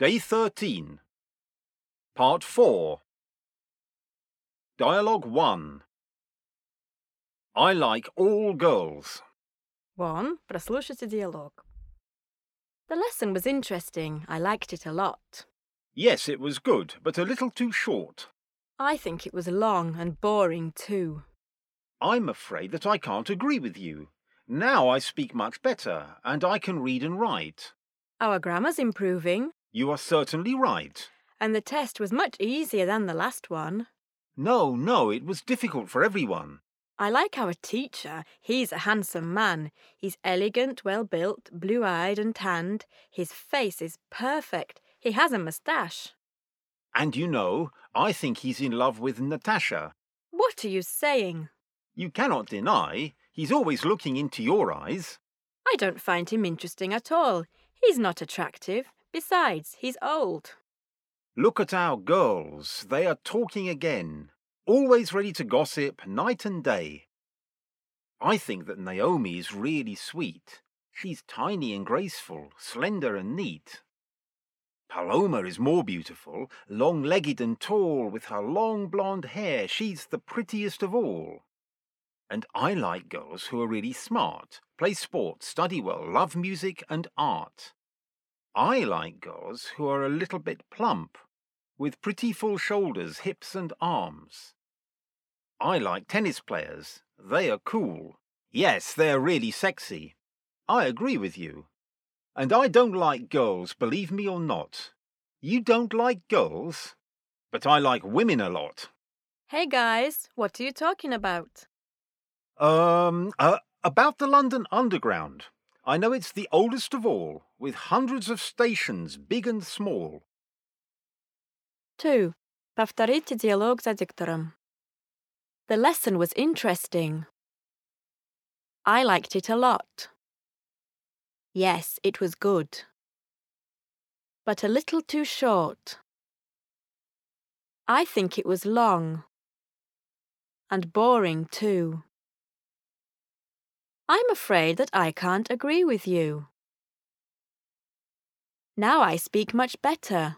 Day 13. Part 4. Dialogue 1. I like all girls. 1. Прослушайте диалог. The lesson was interesting. I liked it a lot. Yes, it was good, but a little too short. I think it was long and boring too. I'm afraid that I can't agree with you. Now I speak much better, and I can read and write. Our grammar's improving, You are certainly right. and the test was much easier than the last one. No, no, it was difficult for everyone. I like our teacher. He's a handsome man. He's elegant, well built, blue eyed and tanned. His face is perfect. He has a moustache. And you know, I think he's in love with Natasha. What are you saying? You cannot deny, he's always looking into your eyes. I don't find him interesting at all. He's not attractive. Besides, he's old. Look at our girls. They are talking again. Always ready to gossip night and day. I think that Naomi is really sweet. She's tiny and graceful, slender and neat. Paloma is more beautiful, long legged and tall, with her long blonde hair. She's the prettiest of all. And I like girls who are really smart, play sports, study well, love music and art. I like girls who are a little bit plump, with pretty full shoulders, hips, and arms. I like tennis players. They are cool. Yes, they're really sexy. I agree with you. And I don't like girls, believe me or not. You don't like girls? But I like women a lot. Hey guys, what are you talking about? Um, uh, about the London Underground. I know it's the oldest of all, with hundreds of stations, big and small. 2. Повторите диалог за диктором. The lesson was interesting. I liked it a lot. Yes, it was good. But a little too short. I think it was long. And boring too. I'm afraid that I can't agree with you. Now I speak much better.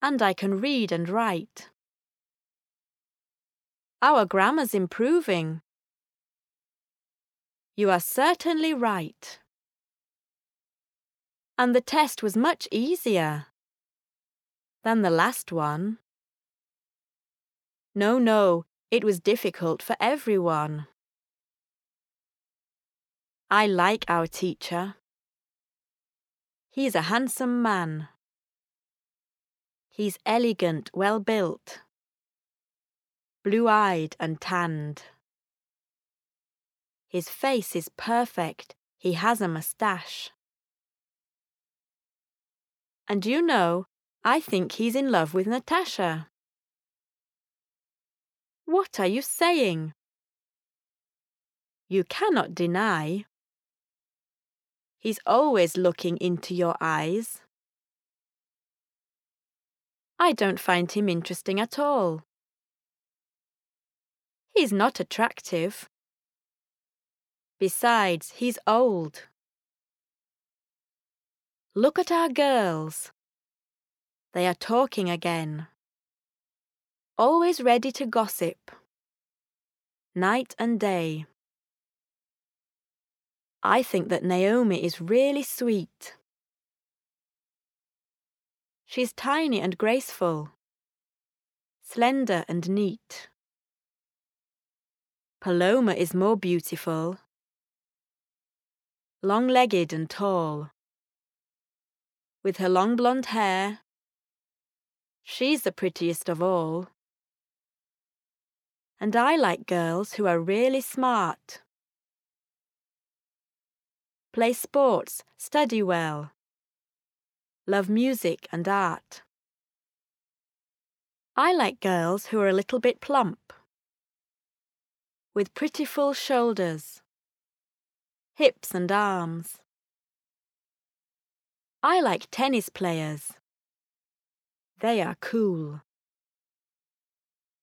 And I can read and write. Our grammar's improving. You are certainly right. And the test was much easier than the last one. No, no, it was difficult for everyone. I like our teacher. He's a handsome man. He's elegant, well built, blue eyed and tanned. His face is perfect. He has a moustache. And you know, I think he's in love with Natasha. What are you saying? You cannot deny. He's always looking into your eyes. I don't find him interesting at all. He's not attractive. Besides, he's old. Look at our girls. They are talking again. Always ready to gossip. Night and day. I think that Naomi is really sweet. She's tiny and graceful, slender and neat. Paloma is more beautiful, long legged and tall. With her long blonde hair, she's the prettiest of all. And I like girls who are really smart. Play sports, study well, love music and art. I like girls who are a little bit plump, with pretty full shoulders, hips and arms. I like tennis players. They are cool.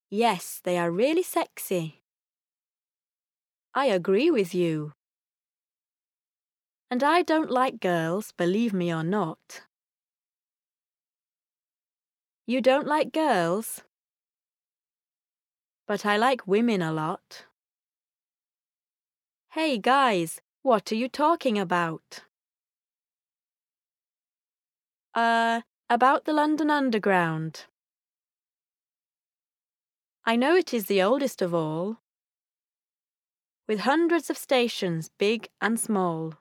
Yes, they are really sexy. I agree with you. And I don't like girls, believe me or not. You don't like girls? But I like women a lot. Hey guys, what are you talking about? Uh, about the London Underground. I know it is the oldest of all, with hundreds of stations, big and small.